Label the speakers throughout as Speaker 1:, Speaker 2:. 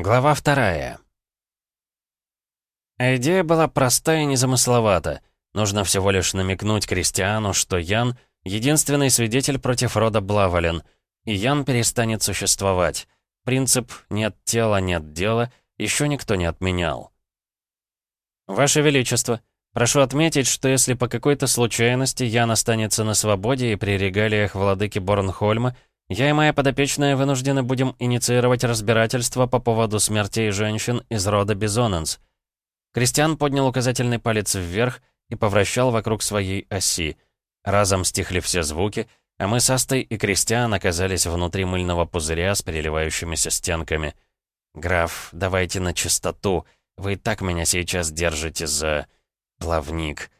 Speaker 1: Глава вторая. Идея была проста и незамысловата. Нужно всего лишь намекнуть Кристиану, что Ян — единственный свидетель против рода Блавален, и Ян перестанет существовать. Принцип «нет тела, нет дела» еще никто не отменял. «Ваше Величество, прошу отметить, что если по какой-то случайности Ян останется на свободе и при регалиях владыки Борнхольма — я и моя подопечная вынуждены будем инициировать разбирательство по поводу смертей женщин из рода Бизонанс. Кристиан поднял указательный палец вверх и повращал вокруг своей оси. Разом стихли все звуки, а мы с Астой и Кристиан оказались внутри мыльного пузыря с переливающимися стенками. «Граф, давайте на чистоту. Вы и так меня сейчас держите за... плавник.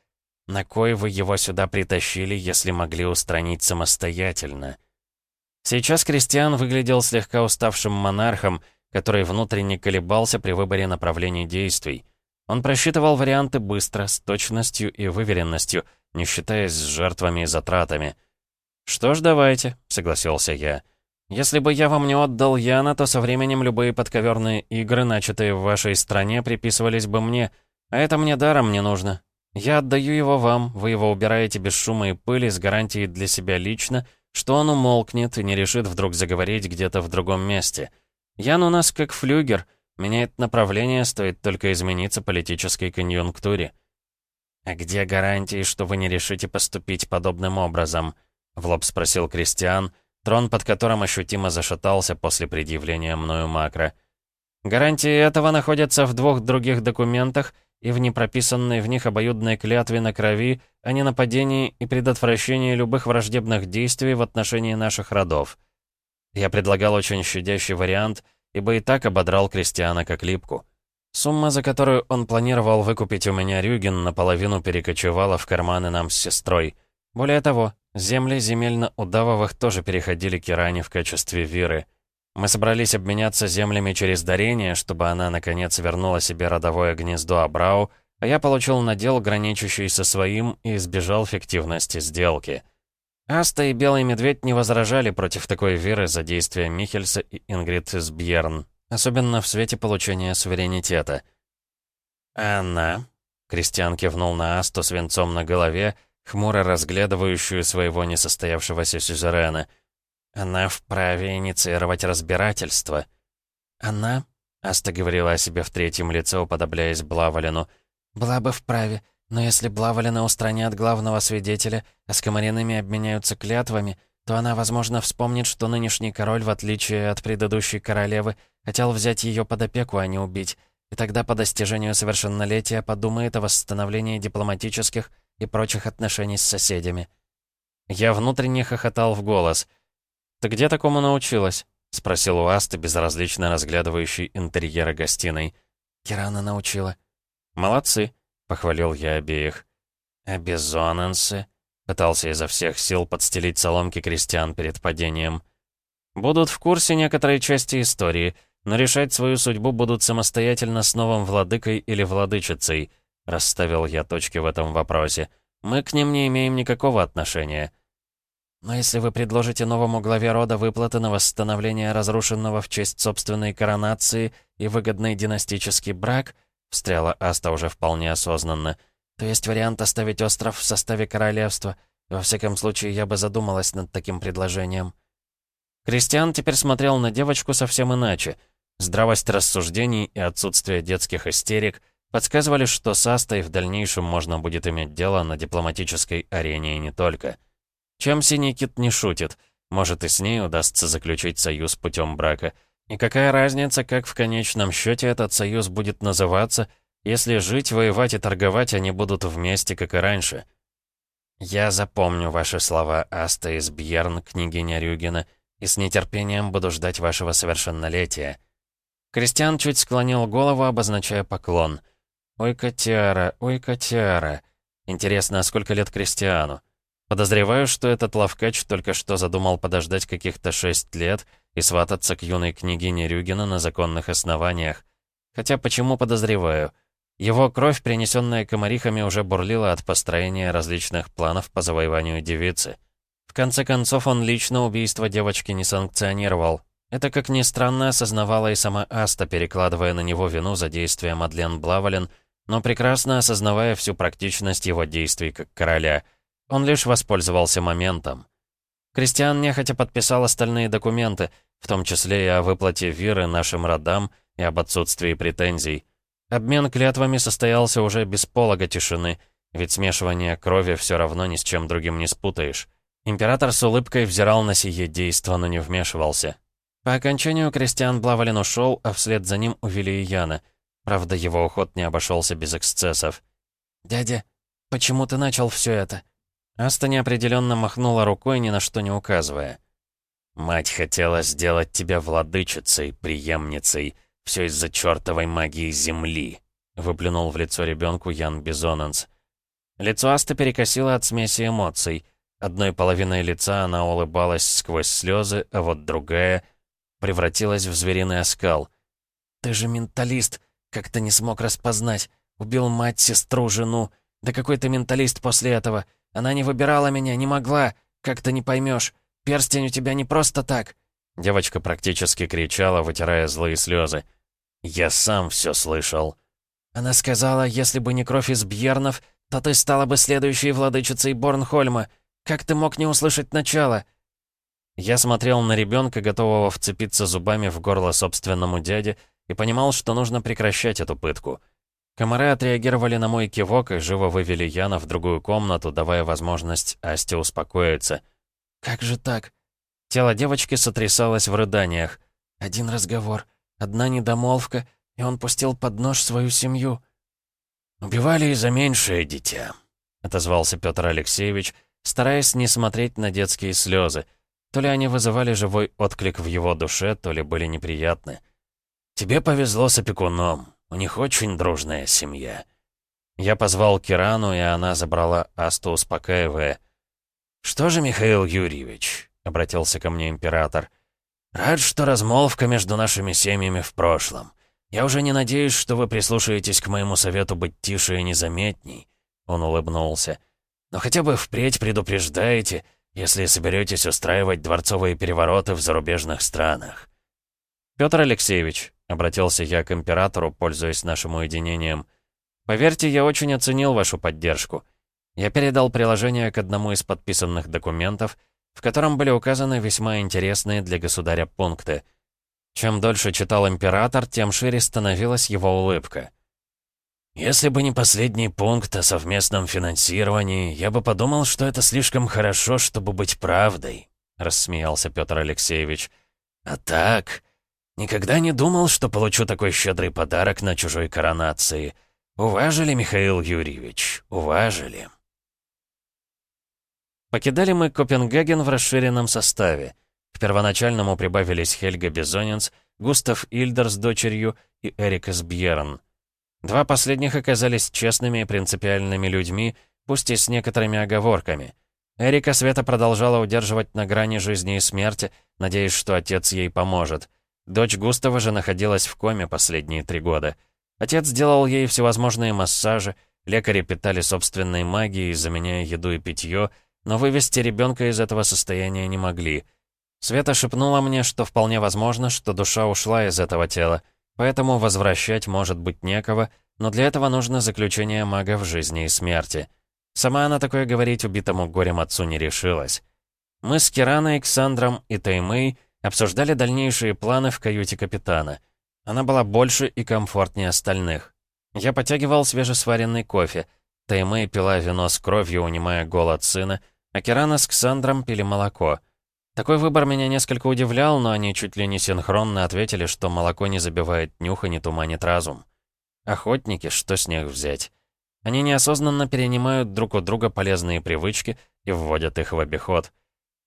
Speaker 1: На кой вы его сюда притащили, если могли устранить самостоятельно?» Сейчас Кристиан выглядел слегка уставшим монархом, который внутренне колебался при выборе направлений действий. Он просчитывал варианты быстро, с точностью и выверенностью, не считаясь с жертвами и затратами. «Что ж, давайте», — согласился я. «Если бы я вам не отдал Яна, то со временем любые подковерные игры, начатые в вашей стране, приписывались бы мне, а это мне даром не нужно. Я отдаю его вам, вы его убираете без шума и пыли с гарантией для себя лично — что он умолкнет и не решит вдруг заговорить где-то в другом месте. Ян у нас как флюгер, меняет направление, стоит только измениться политической конъюнктуре. «А где гарантии, что вы не решите поступить подобным образом?» — в лоб спросил Кристиан, трон под которым ощутимо зашатался после предъявления мною макро. «Гарантии этого находятся в двух других документах — и в непрописанной в них обоюдной клятве на крови о ненападении и предотвращении любых враждебных действий в отношении наших родов. Я предлагал очень щадящий вариант, ибо и так ободрал Кристиана как липку. Сумма, за которую он планировал выкупить у меня Рюген, наполовину перекочевала в карманы нам с сестрой. Более того, земли земельно-удавовых тоже переходили к Иране в качестве виры — мы собрались обменяться землями через дарение, чтобы она, наконец, вернула себе родовое гнездо Абрау, а я получил надел, граничащий со своим, и избежал фиктивности сделки. Аста и Белый Медведь не возражали против такой веры за действия Михельса и Ингрид из Бьерн, особенно в свете получения суверенитета. «Она?» — Кристиан кивнул на Асту с венцом на голове, хмуро разглядывающую своего несостоявшегося сюзерена — она вправе инициировать разбирательство. Она, Аста говорила о себе в третьем лице, уподобляясь Блавалину, была бы вправе, но если Блавалина устранят главного свидетеля, а с Комаринами обменяются клятвами, то она, возможно, вспомнит, что нынешний король, в отличие от предыдущей королевы, хотел взять ее под опеку, а не убить, и тогда по достижению совершеннолетия подумает о восстановлении дипломатических и прочих отношений с соседями. Я внутренне хохотал в голос — «Ты где такому научилась?» — спросил у безразлично разглядывающий интерьеры гостиной. «Кирана научила». «Молодцы», — похвалил я обеих. «А бизонансы?» — пытался изо всех сил подстелить соломки крестьян перед падением. «Будут в курсе некоторой части истории, но решать свою судьбу будут самостоятельно с новым владыкой или владычицей», — расставил я точки в этом вопросе. «Мы к ним не имеем никакого отношения». Но если вы предложите новому главе рода выплаты на восстановление разрушенного в честь собственной коронации и выгодный династический брак, встряла Аста уже вполне осознанно, то есть вариант оставить остров в составе королевства. Во всяком случае, я бы задумалась над таким предложением. Кристиан теперь смотрел на девочку совсем иначе. Здравость рассуждений и отсутствие детских истерик подсказывали, что с Астой в дальнейшем можно будет иметь дело на дипломатической арене и не только. Чем Синий Кит не шутит? Может, и с ней удастся заключить союз путем брака. И какая разница, как в конечном счете этот союз будет называться, если жить, воевать и торговать они будут вместе, как и раньше? Я запомню ваши слова, Аста из Бьерн, княгиня Рюгина, и с нетерпением буду ждать вашего совершеннолетия. Кристиан чуть склонил голову, обозначая поклон. «Ой, котяра, ой, котяра. Интересно, а сколько лет Кристиану?» Подозреваю, что этот лавкач только что задумал подождать каких-то шесть лет и свататься к юной княгине Рюгина на законных основаниях. Хотя почему подозреваю? Его кровь, принесенная комарихами, уже бурлила от построения различных планов по завоеванию девицы. В конце концов, он лично убийство девочки не санкционировал. Это, как ни странно, осознавала и сама Аста, перекладывая на него вину за действия Мадлен Блавален, но прекрасно осознавая всю практичность его действий как короля. Он лишь воспользовался моментом. Кристиан нехотя подписал остальные документы, в том числе и о выплате Виры нашим родам и об отсутствии претензий. Обмен клятвами состоялся уже без полога тишины, ведь смешивание крови все равно ни с чем другим не спутаешь. Император с улыбкой взирал на сие действо, но не вмешивался. По окончанию Кристиан Блавалин ушел, а вслед за ним увели и Яна. Правда, его уход не обошелся без эксцессов. «Дядя, почему ты начал все это?» Аста неопределенно махнула рукой, ни на что не указывая. «Мать хотела сделать тебя владычицей, преемницей. Все из-за чертовой магии Земли», — выплюнул в лицо ребенку Ян Бизонанс. Лицо Асты перекосило от смеси эмоций. Одной половиной лица она улыбалась сквозь слезы, а вот другая превратилась в звериный оскал. «Ты же менталист, как ты не смог распознать. Убил мать, сестру, жену. Да какой ты менталист после этого? Она не выбирала меня, не могла. Как ты не поймешь? Перстень у тебя не просто так». Девочка практически кричала, вытирая злые слезы. «Я сам все слышал». Она сказала, если бы не кровь из Бьернов, то ты стала бы следующей владычицей Борнхольма. Как ты мог не услышать начало?» Я смотрел на ребенка, готового вцепиться зубами в горло собственному дяде, и понимал, что нужно прекращать эту пытку. Комары отреагировали на мой кивок и живо вывели Яна в другую комнату, давая возможность Асте успокоиться. «Как же так?» Тело девочки сотрясалось в рыданиях. «Один разговор, одна недомолвка, и он пустил под нож свою семью». «Убивали и за меньшее дитя», — отозвался Петр Алексеевич, стараясь не смотреть на детские слезы. То ли они вызывали живой отклик в его душе, то ли были неприятны. «Тебе повезло с опекуном. У них очень дружная семья». Я позвал Кирану, и она забрала Асту, успокаивая. «Что же, Михаил Юрьевич?» — обратился ко мне император. «Рад, что размолвка между нашими семьями в прошлом. «Я уже не надеюсь, что вы прислушаетесь к моему совету быть тише и незаметней», — он улыбнулся. «Но хотя бы впредь предупреждаете, если соберетесь устраивать дворцовые перевороты в зарубежных странах». «Петр Алексеевич», — обратился я к императору, пользуясь нашим уединением, «поверьте, я очень оценил вашу поддержку. Я передал приложение к одному из подписанных документов, в котором были указаны весьма интересные для государя пункты — чем дольше читал император, тем шире становилась его улыбка. «Если бы не последний пункт о совместном финансировании, я бы подумал, что это слишком хорошо, чтобы быть правдой», — рассмеялся Петр Алексеевич. «А так, никогда не думал, что получу такой щедрый подарок на чужой коронации. Уважили, Михаил Юрьевич, уважили». Покидали мы Копенгаген в расширенном составе — к первоначальному прибавились Хельга Бизонанс, Густав Ильдер с дочерью и Эрик Сбьерн. Два последних оказались честными и принципиальными людьми, пусть и с некоторыми оговорками. Эрика Света продолжала удерживать на грани жизни и смерти, надеясь, что отец ей поможет. Дочь Густава же находилась в коме последние три года. Отец делал ей всевозможные массажи, лекари питали собственной магией, заменяя еду и питье, но вывести ребенка из этого состояния не могли — Света шепнула мне, что вполне возможно, что душа ушла из этого тела, поэтому возвращать может быть некого, но для этого нужно заключение мага в жизни и смерти. Сама она такое говорить убитому горем отцу не решилась. Мы с Кираной, Ксандром и Таймэй обсуждали дальнейшие планы в каюте капитана. Она была больше и комфортнее остальных. Я потягивал свежесваренный кофе. Таймэй пила вино с кровью, унимая голод сына, а Кирана с Ксандром пили молоко — такой выбор меня несколько удивлял, но они чуть ли не синхронно ответили, что молоко не забивает нюх и не туманит разум. Охотники, что с них взять? Они неосознанно перенимают друг у друга полезные привычки и вводят их в обиход.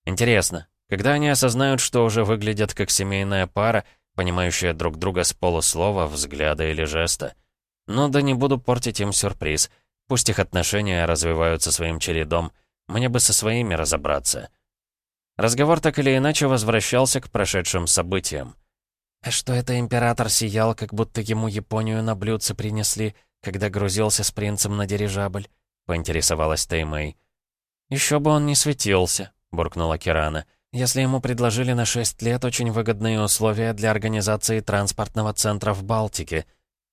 Speaker 1: Интересно, когда они осознают, что уже выглядят как семейная пара, понимающая друг друга с полуслова, взгляда или жеста? Ну да не буду портить им сюрприз. Пусть их отношения развиваются своим чередом. Мне бы со своими разобраться. Разговор так или иначе возвращался к прошедшим событиям. «А что это император сиял, как будто ему Японию на блюдце принесли, когда грузился с принцем на дирижабль?» — поинтересовалась Теймэй. «Еще бы он не светился», — буркнула Кирана. Если ему предложили на 6 лет очень выгодные условия для организации транспортного центра в Балтике.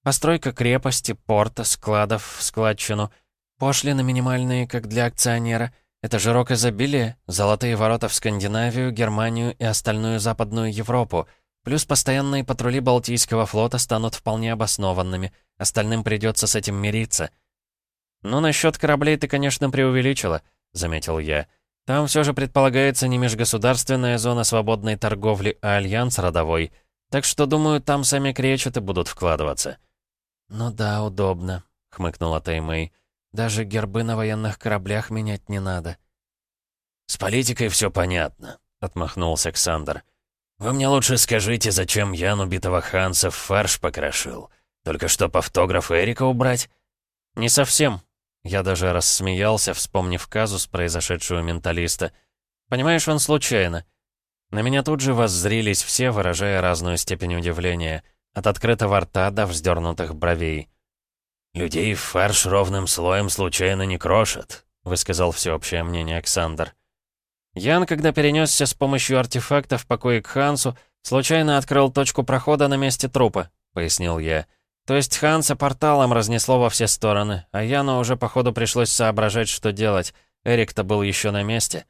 Speaker 1: Постройка крепости, порта, складов, складчину, пошлины минимальные, как для акционера. Это же рок изобилия, золотые ворота в Скандинавию, Германию и остальную Западную Европу. Плюс постоянные патрули Балтийского флота станут вполне обоснованными. Остальным придется с этим мириться. «Ну, насчет кораблей ты, конечно, преувеличила», — заметил я. Там все же предполагается не межгосударственная зона свободной торговли, а альянс родовой. Так что, думаю, там сами кречеты будут вкладываться». «Ну да, удобно», — хмыкнула Таймэй. «Даже гербы на военных кораблях менять не надо».
Speaker 2: «С политикой все понятно», — отмахнулся Александр. «Вы мне лучше скажите, зачем Ян убитого Ханса в фарш покрошил? Только что по автограф Эрика убрать?»
Speaker 1: «Не совсем», я даже рассмеялся, вспомнив казус, произошедшую менталиста. Понимаешь, он случайно. На меня тут же воззрились все, выражая разную степень удивления. От открытого рта до вздернутых бровей.
Speaker 2: «Людей фарш ровным слоем случайно не крошат», — высказал всеобщее мнение Александр.
Speaker 1: Ян, когда перенесся с помощью артефакта в покое к Хансу, случайно открыл точку прохода на месте трупа, — пояснил я. То есть Ханса порталом разнесло во все стороны, а Яну уже походу пришлось соображать, что делать. Эрик-то был еще на месте.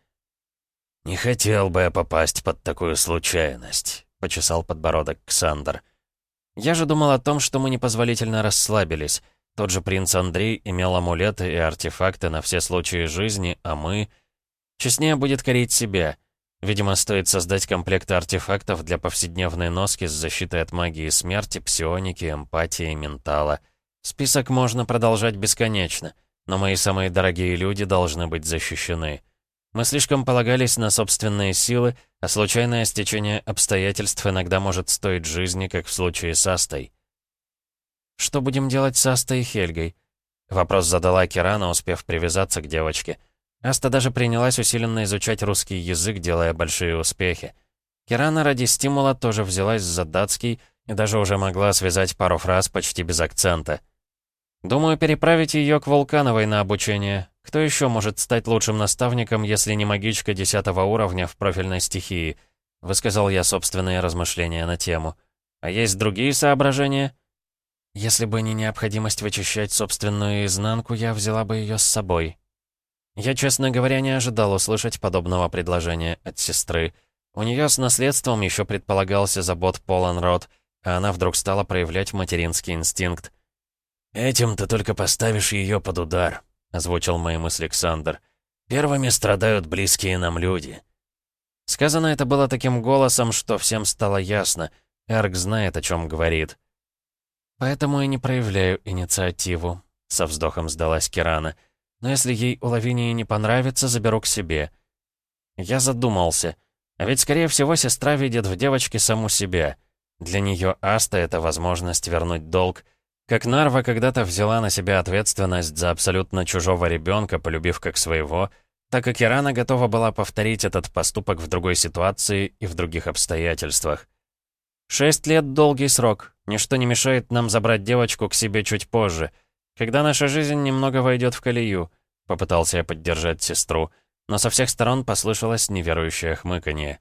Speaker 2: «Не хотел бы я попасть под такую случайность», — почесал подбородок Ксандр.
Speaker 1: «Я же думал о том, что мы непозволительно расслабились. Тот же принц Андрей имел амулеты и артефакты на все случаи жизни, а мы... Честнее будет корить себя». Видимо, стоит создать комплекты артефактов для повседневной носки с защитой от магии смерти, псионики, эмпатии, ментала. Список можно продолжать бесконечно, но мои самые дорогие люди должны быть защищены. Мы слишком полагались на собственные силы, а случайное стечение обстоятельств иногда может стоить жизни, как в случае с Астой. «Что будем делать с Астой и Хельгой?» Вопрос задала Кирана, успев привязаться к девочке — Аста даже принялась усиленно изучать русский язык, делая большие успехи. Кирана ради стимула тоже взялась за датский и даже уже могла связать пару фраз почти без акцента. «Думаю, переправить ее к Вулкановой на обучение. Кто еще может стать лучшим наставником, если не магичка десятого уровня в профильной стихии?» Высказал я собственные размышления на тему. «А есть другие соображения?» «Если бы не необходимость вычищать собственную изнанку, я взяла бы ее с собой», я, честно говоря, не ожидал услышать подобного предложения от сестры. У нее с наследством еще предполагался забот полон род, а она вдруг стала проявлять материнский инстинкт.
Speaker 2: «Этим ты только поставишь ее под удар», — озвучил мои мысли Александр. «Первыми страдают близкие нам люди».
Speaker 1: Сказано это было таким голосом, что всем стало ясно. Эрк знает, о чем говорит. «Поэтому и не проявляю инициативу», — со вздохом сдалась Кирана. — но если ей у Лавинии не понравится, заберу к себе. Я задумался. А ведь, скорее всего, сестра видит в девочке саму себя. Для нее Аста — это возможность вернуть долг. Как Нарва когда-то взяла на себя ответственность за абсолютно чужого ребенка, полюбив как своего, так как Ирана готова была повторить этот поступок в другой ситуации и в других обстоятельствах. Шесть лет — долгий срок. Ничто не мешает нам забрать девочку к себе чуть позже — когда наша жизнь немного войдет в колею», — попытался я поддержать сестру, но со всех сторон послышалось неверующее хмыканье.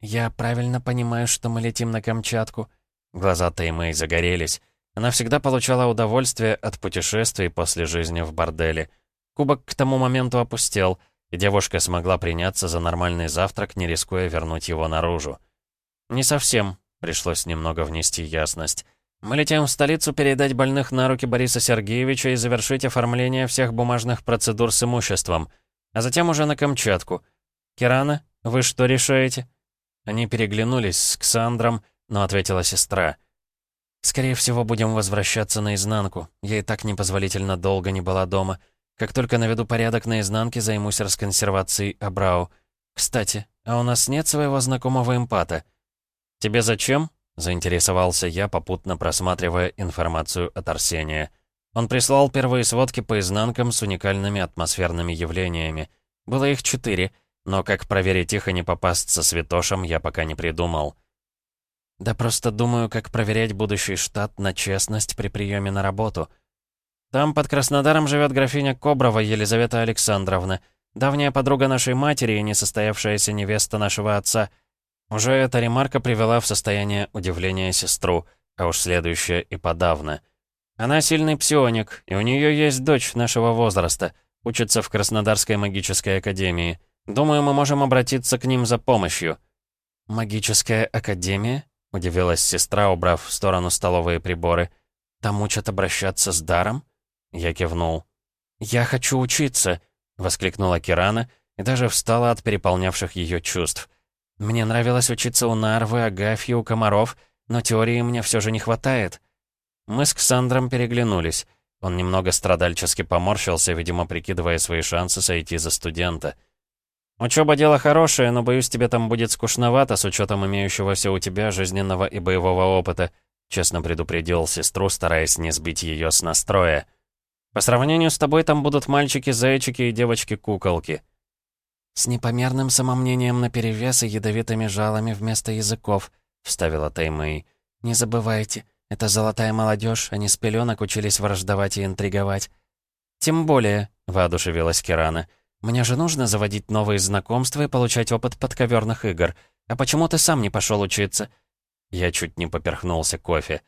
Speaker 1: «Я правильно понимаю, что мы летим на Камчатку?» Глаза Таймэй загорелись. Она всегда получала удовольствие от путешествий после жизни в борделе. Кубок к тому моменту опустел, и девушка смогла приняться за нормальный завтрак, не рискуя вернуть его наружу. «Не совсем», — пришлось немного внести ясность. Мы летим в столицу передать больных на руки Бориса Сергеевича и завершить оформление всех бумажных процедур с имуществом. А затем уже на Камчатку. Кирана, вы что решаете?» Они переглянулись с Ксандром, но ответила сестра. «Скорее всего, будем возвращаться наизнанку. Я и так непозволительно долго не была дома. Как только наведу порядок наизнанке, займусь расконсервацией Абрау. Кстати, а у нас нет своего знакомого эмпата?» «Тебе зачем?» Заинтересовался я, попутно просматривая информацию от Арсения. Он прислал первые сводки по изнанкам с уникальными атмосферными явлениями. Было их четыре, но как проверить их и не попасться святошем, я пока не придумал. Да просто думаю, как проверять будущий штат на честность при приеме на работу. Там под Краснодаром живет графиня Коброва Елизавета Александровна. Давняя подруга нашей матери и несостоявшаяся невеста нашего отца. Уже эта ремарка привела в состояние удивления сестру, а уж следующая и подавно. Она сильный псионик, и у нее есть дочь нашего возраста, учится в Краснодарской магической академии. Думаю, мы можем обратиться к ним за помощью». «Магическая академия?» — удивилась сестра, убрав в сторону столовые приборы. «Там учат обращаться с даром?» Я кивнул. «Я хочу учиться!» — воскликнула Кирана и даже встала от переполнявших ее чувств. «Мне нравилось учиться у Нарвы, Агафьи, у Комаров, но теории мне все же не хватает». Мы с Ксандром переглянулись. Он немного страдальчески поморщился, видимо, прикидывая свои шансы сойти за студента. «Учеба — дело хорошее, но, боюсь, тебе там будет скучновато с учетом имеющегося у тебя жизненного и боевого опыта», честно предупредил сестру, стараясь не сбить ее с настроя. По сравнению с тобой там будут мальчики-зайчики и девочки-куколки». «С непомерным самомнением наперевес и ядовитыми жалами вместо языков», — вставила Таймэй. «Не забывайте, это золотая молодежь, они с пеленок учились враждовать и интриговать». «Тем более», — воодушевилась Кирана, «мне же нужно заводить новые знакомства и получать опыт подковерных игр. А почему ты сам не пошел учиться?» Я чуть не поперхнулся кофе.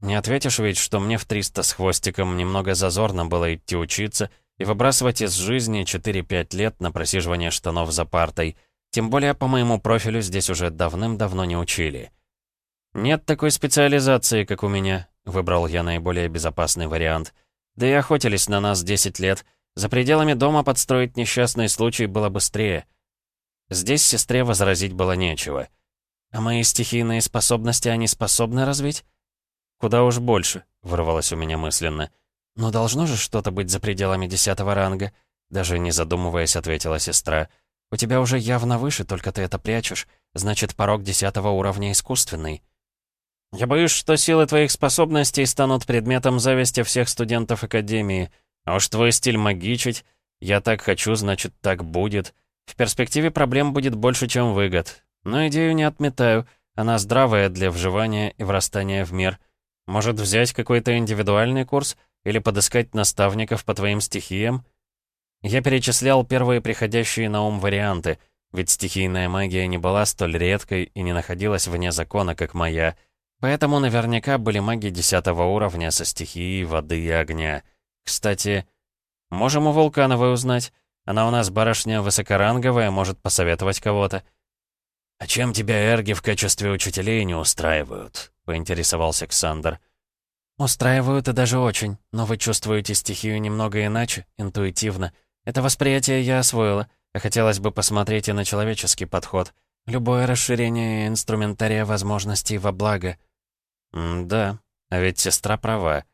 Speaker 1: Не ответишь ведь, что мне в 300 с хвостиком немного зазорно было идти учиться и выбрасывать из жизни 4-5 лет на просиживание штанов за партой. Тем более по моему профилю здесь уже давным-давно не учили. «Нет такой специализации, как у меня», — выбрал я наиболее безопасный вариант. «Да и охотились на нас 10 лет. За пределами дома подстроить несчастный случай было быстрее». Здесь сестре возразить было нечего. «А мои стихийные способности они способны развить?» «Куда уж больше», — вырвалось у меня мысленно. «Но должно же что-то быть за пределами десятого ранга», — даже не задумываясь, ответила сестра. «У тебя уже явно выше, только ты это прячешь. Значит, порог десятого уровня искусственный». «Я боюсь, что силы твоих способностей станут предметом зависти всех студентов Академии. А уж твой стиль магичить. Я так хочу, значит, так будет. В перспективе проблем будет больше, чем выгод. Но идею не отметаю. Она здравая для вживания и врастания в мир». Может, взять какой-то индивидуальный курс или подыскать наставников по твоим стихиям? Я перечислял первые приходящие на ум варианты, ведь стихийная магия не была столь редкой и не находилась вне закона, как моя, поэтому наверняка были маги десятого уровня со стихией воды и огня. Кстати, можем у Вулкановой узнать. Она у нас барышня высокоранговая, может посоветовать кого-то. «А чем тебя эрги в качестве учителей не устраивают?» — поинтересовался Александр. «Устраивают и даже очень, но вы чувствуете стихию немного иначе, интуитивно. Это восприятие я освоила, а хотелось бы посмотреть и на человеческий подход. Любое расширение инструментария возможностей во благо». «Да, а ведь сестра права».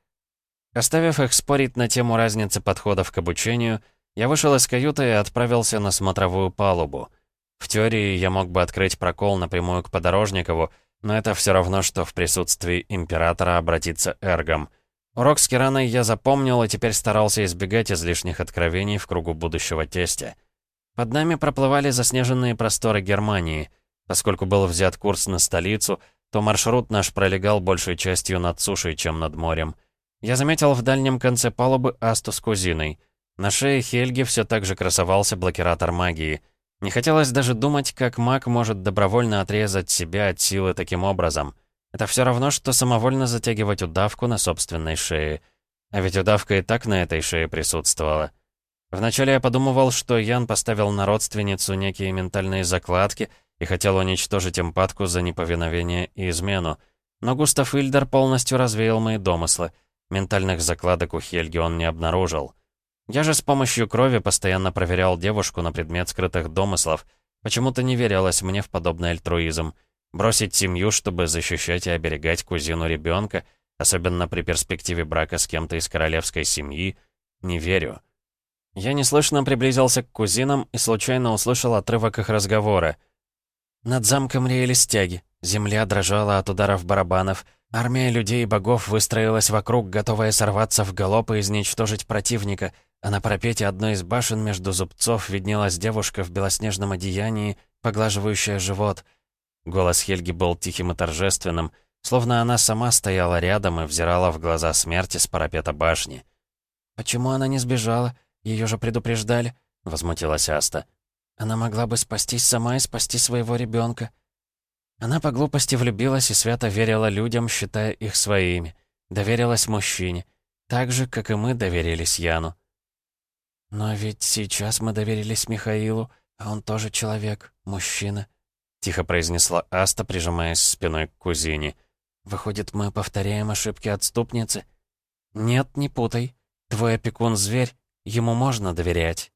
Speaker 1: Оставив их спорить на тему разницы подходов к обучению, я вышел из каюты и отправился на смотровую палубу — в теории я мог бы открыть прокол напрямую к Подорожникову, но это все равно, что в присутствии Императора обратиться эргом. Урок с Кираной я запомнил и теперь старался избегать излишних откровений в кругу будущего тестя. Под нами проплывали заснеженные просторы Германии. Поскольку был взят курс на столицу, то маршрут наш пролегал большей частью над сушей, чем над морем. Я заметил в дальнем конце палубы Асту с кузиной. На шее Хельги все так же красовался блокиратор магии — не хотелось даже думать, как маг может добровольно отрезать себя от силы таким образом. Это все равно, что самовольно затягивать удавку на собственной шее. А ведь удавка и так на этой шее присутствовала. Вначале я подумывал, что Ян поставил на родственницу некие ментальные закладки и хотел уничтожить эмпатку за неповиновение и измену. Но Густав Ильдер полностью развеял мои домыслы. Ментальных закладок у Хельги он не обнаружил. Я же с помощью крови постоянно проверял девушку на предмет скрытых домыслов. Почему-то не верилось мне в подобный альтруизм. Бросить семью, чтобы защищать и оберегать кузину ребенка, особенно при перспективе брака с кем-то из королевской семьи, не верю. Я неслышно приблизился к кузинам и случайно услышал отрывок их разговора. Над замком реяли стяги. Земля дрожала от ударов барабанов. Армия людей и богов выстроилась вокруг, готовая сорваться в галоп и изничтожить противника — а на парапете одной из башен между зубцов виднелась девушка в белоснежном одеянии, поглаживающая живот. Голос Хельги был тихим и торжественным, словно она сама стояла рядом и взирала в глаза смерти с парапета башни. «Почему она не сбежала? Ее же предупреждали», — возмутилась Аста. «Она могла бы спастись сама и спасти своего ребенка. Она по глупости влюбилась и свято верила людям, считая их своими. Доверилась мужчине. Так же, как и мы доверились Яну. «Но ведь сейчас мы доверились Михаилу, а он тоже человек, мужчина», — тихо произнесла Аста, прижимаясь спиной к кузине. «Выходит, мы повторяем ошибки отступницы?» «Нет, не путай. Твой опекун — зверь, ему можно доверять».